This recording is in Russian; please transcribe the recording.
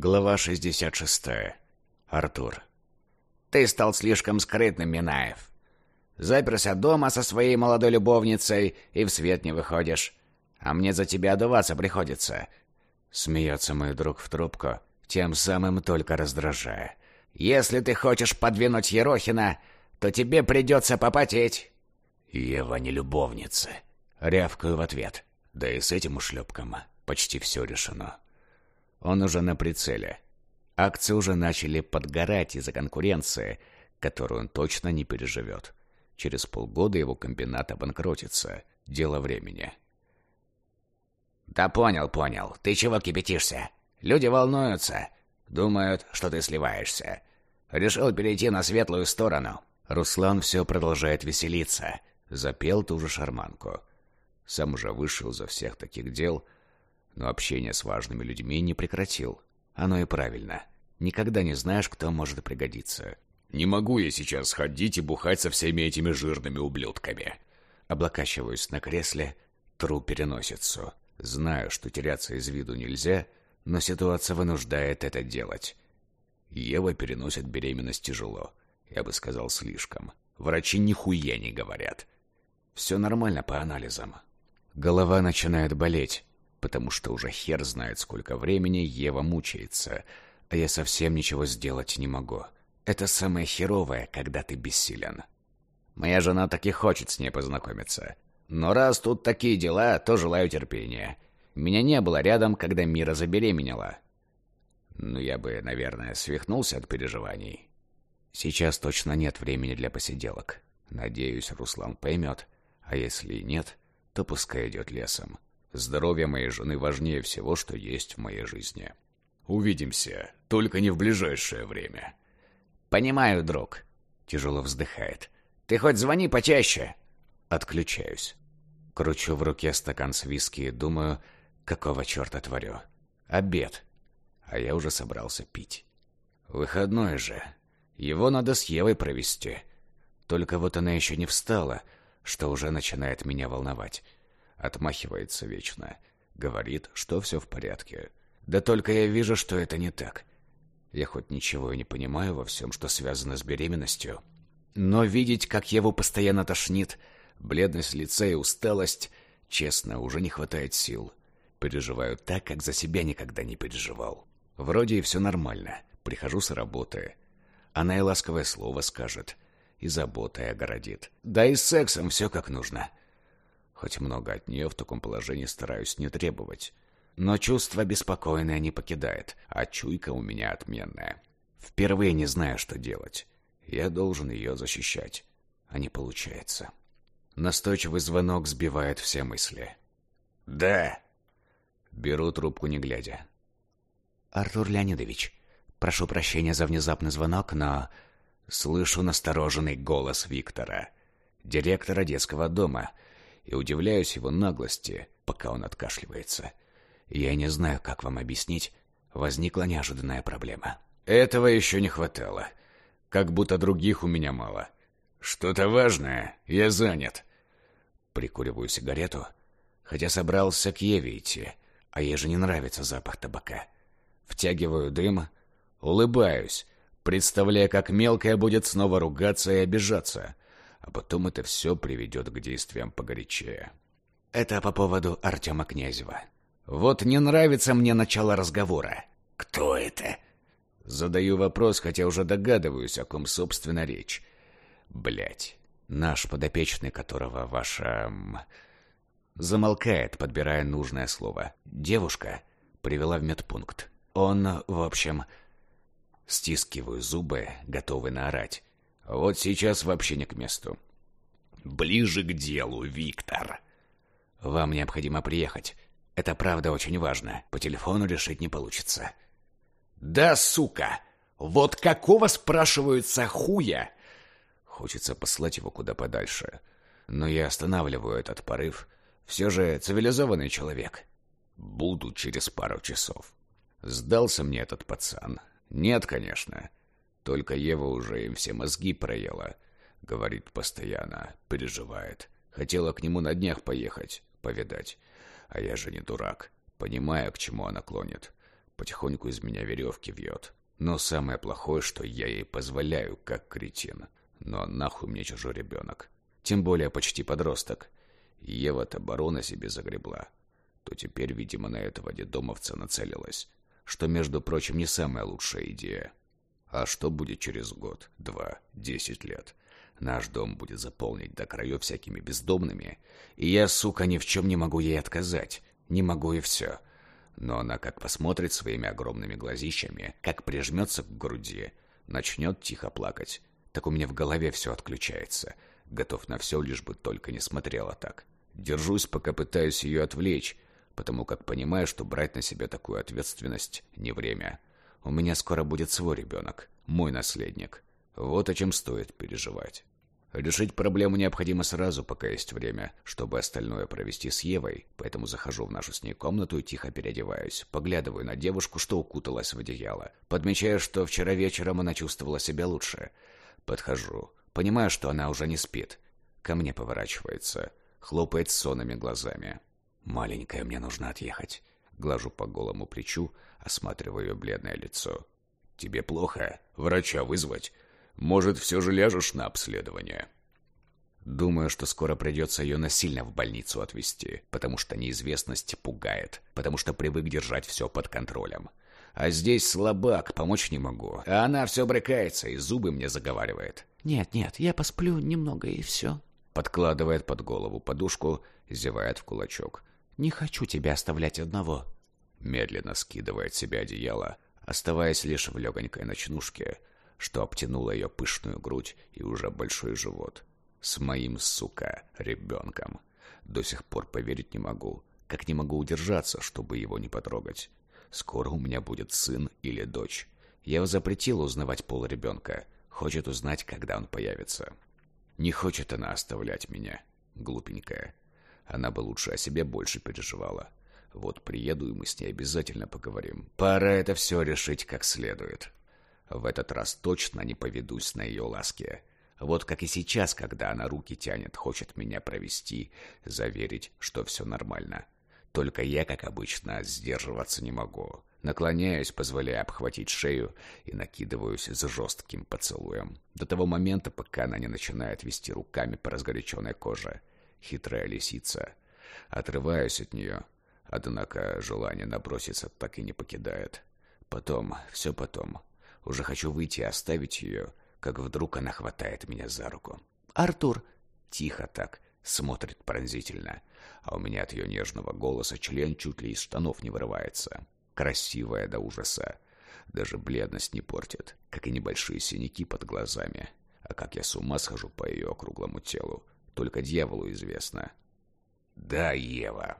Глава 66. Артур. Ты стал слишком скрытным, Минаев. Заперся дома со своей молодой любовницей и в свет не выходишь. А мне за тебя одуваться приходится. Смеется мой друг в трубку, тем самым только раздражая. Если ты хочешь подвинуть Ерохина, то тебе придется попотеть. Ева не любовница. Рявкаю в ответ. Да и с этим ушлепком почти все решено. Он уже на прицеле. Акции уже начали подгорать из-за конкуренции, которую он точно не переживет. Через полгода его комбинат обанкротится. Дело времени. Да понял, понял. Ты чего кипятишься? Люди волнуются. Думают, что ты сливаешься. Решил перейти на светлую сторону. Руслан все продолжает веселиться. Запел ту же шарманку. Сам уже вышел за всех таких дел, но общение с важными людьми не прекратил. Оно и правильно. Никогда не знаешь, кто может пригодиться. Не могу я сейчас ходить и бухать со всеми этими жирными ублюдками. Облокачиваюсь на кресле, тру переносицу. Знаю, что теряться из виду нельзя, но ситуация вынуждает это делать. Ева переносит беременность тяжело. Я бы сказал, слишком. Врачи нихуя не говорят. Все нормально по анализам. Голова начинает болеть, потому что уже хер знает, сколько времени Ева мучается, а я совсем ничего сделать не могу. Это самое херовое, когда ты бессилен. Моя жена так и хочет с ней познакомиться. Но раз тут такие дела, то желаю терпения. Меня не было рядом, когда Мира забеременела. Ну, я бы, наверное, свихнулся от переживаний. Сейчас точно нет времени для посиделок. Надеюсь, Руслан поймет. А если и нет, то пускай идет лесом. Здоровье моей жены важнее всего, что есть в моей жизни. Увидимся, только не в ближайшее время. «Понимаю, друг», — тяжело вздыхает. «Ты хоть звони почаще». Отключаюсь. Кручу в руке стакан с виски и думаю, какого черта творю. Обед. А я уже собрался пить. Выходной же. Его надо с Евой провести. Только вот она еще не встала, что уже начинает меня волновать. Отмахивается вечно. Говорит, что все в порядке. Да только я вижу, что это не так. Я хоть ничего и не понимаю во всем, что связано с беременностью. Но видеть, как его постоянно тошнит, бледность лица и усталость, честно, уже не хватает сил. Переживаю так, как за себя никогда не переживал. Вроде и все нормально. Прихожу с работы. Она и ласковое слово скажет. И заботой огородит. Да и с сексом все как нужно. Хоть много от нее в таком положении стараюсь не требовать. Но чувство беспокойное не покидает, а чуйка у меня отменная. Впервые не знаю, что делать. Я должен ее защищать, а не получается. Настойчивый звонок сбивает все мысли. «Да». Беру трубку, не глядя. «Артур Леонидович, прошу прощения за внезапный звонок, но...» Слышу настороженный голос Виктора, директора детского дома, и удивляюсь его наглости, пока он откашливается. Я не знаю, как вам объяснить. Возникла неожиданная проблема. Этого еще не хватало. Как будто других у меня мало. Что-то важное. Я занят. Прикуриваю сигарету, хотя собрался к Еве идти, а ей же не нравится запах табака. Втягиваю дым, улыбаюсь, представляя, как мелкая будет снова ругаться и обижаться, а потом это все приведет к действиям погорячее. Это по поводу Артема Князева. Вот не нравится мне начало разговора. Кто это? Задаю вопрос, хотя уже догадываюсь, о ком собственно речь. Блять, наш подопечный, которого ваша... Замолкает, подбирая нужное слово. Девушка привела в медпункт. Он, в общем... Стискиваю зубы, готовый наорать. Вот сейчас вообще не к месту. Ближе к делу, Виктор. Вам необходимо приехать. Это правда очень важно. По телефону решить не получится. Да, сука! Вот какого, спрашиваются, хуя? Хочется послать его куда подальше. Но я останавливаю этот порыв. Все же цивилизованный человек. Буду через пару часов. Сдался мне этот пацан. Нет, конечно. Только Ева уже им все мозги проела. Говорит постоянно, переживает. Хотела к нему на днях поехать, повидать. А я же не дурак. Понимаю, к чему она клонит. Потихоньку из меня веревки вьет. Но самое плохое, что я ей позволяю, как кретин. Но нахуй мне чужой ребенок. Тем более почти подросток. Ева-то барона себе загребла. То теперь, видимо, на этого дедомовца нацелилась. Что, между прочим, не самая лучшая идея. А что будет через год, два, десять лет? Наш дом будет заполнить до краев всякими бездомными, и я, сука, ни в чем не могу ей отказать. Не могу и все. Но она как посмотрит своими огромными глазищами, как прижмется к груди, начнет тихо плакать. Так у меня в голове все отключается. Готов на все, лишь бы только не смотрела так. Держусь, пока пытаюсь ее отвлечь, потому как понимаю, что брать на себя такую ответственность не время. У меня скоро будет свой ребенок, мой наследник. Вот о чем стоит переживать. Решить проблему необходимо сразу, пока есть время, чтобы остальное провести с Евой, поэтому захожу в нашу с ней комнату и тихо переодеваюсь, поглядываю на девушку, что укуталась в одеяло, подмечаю, что вчера вечером она чувствовала себя лучше. Подхожу, понимаю, что она уже не спит. Ко мне поворачивается, хлопает сонными глазами. «Маленькая, мне нужно отъехать». Глажу по голому плечу, осматриваю ее бледное лицо. «Тебе плохо? Врача вызвать? Может, все же ляжешь на обследование?» Думаю, что скоро придется ее насильно в больницу отвезти, потому что неизвестность пугает, потому что привык держать все под контролем. А здесь слабак, помочь не могу. А она все брыкается и зубы мне заговаривает. «Нет, нет, я посплю немного и все». Подкладывает под голову подушку, зевает в кулачок. «Не хочу тебя оставлять одного». Медленно скидывает себе одеяло, оставаясь лишь в легонькой ночнушке, что обтянуло ее пышную грудь и уже большой живот. С моим, сука, ребенком. До сих пор поверить не могу, как не могу удержаться, чтобы его не потрогать. Скоро у меня будет сын или дочь. Я запретил узнавать пол ребенка. Хочет узнать, когда он появится. Не хочет она оставлять меня, глупенькая. Она бы лучше о себе больше переживала. Вот приеду, и мы с ней обязательно поговорим. Пора это все решить как следует. В этот раз точно не поведусь на ее ласки. Вот как и сейчас, когда она руки тянет, хочет меня провести, заверить, что все нормально. Только я, как обычно, сдерживаться не могу. Наклоняюсь, позволяя обхватить шею и накидываюсь с жестким поцелуем. До того момента, пока она не начинает вести руками по разгоряченной коже. Хитрая лисица. Отрываюсь от нее, однако желание наброситься так и не покидает. Потом, все потом. Уже хочу выйти и оставить ее, как вдруг она хватает меня за руку. «Артур!» Тихо так, смотрит пронзительно, а у меня от ее нежного голоса член чуть ли из штанов не вырывается. Красивая до ужаса. Даже бледность не портит, как и небольшие синяки под глазами. А как я с ума схожу по ее округлому телу, только дьяволу известно. «Да, Ева!»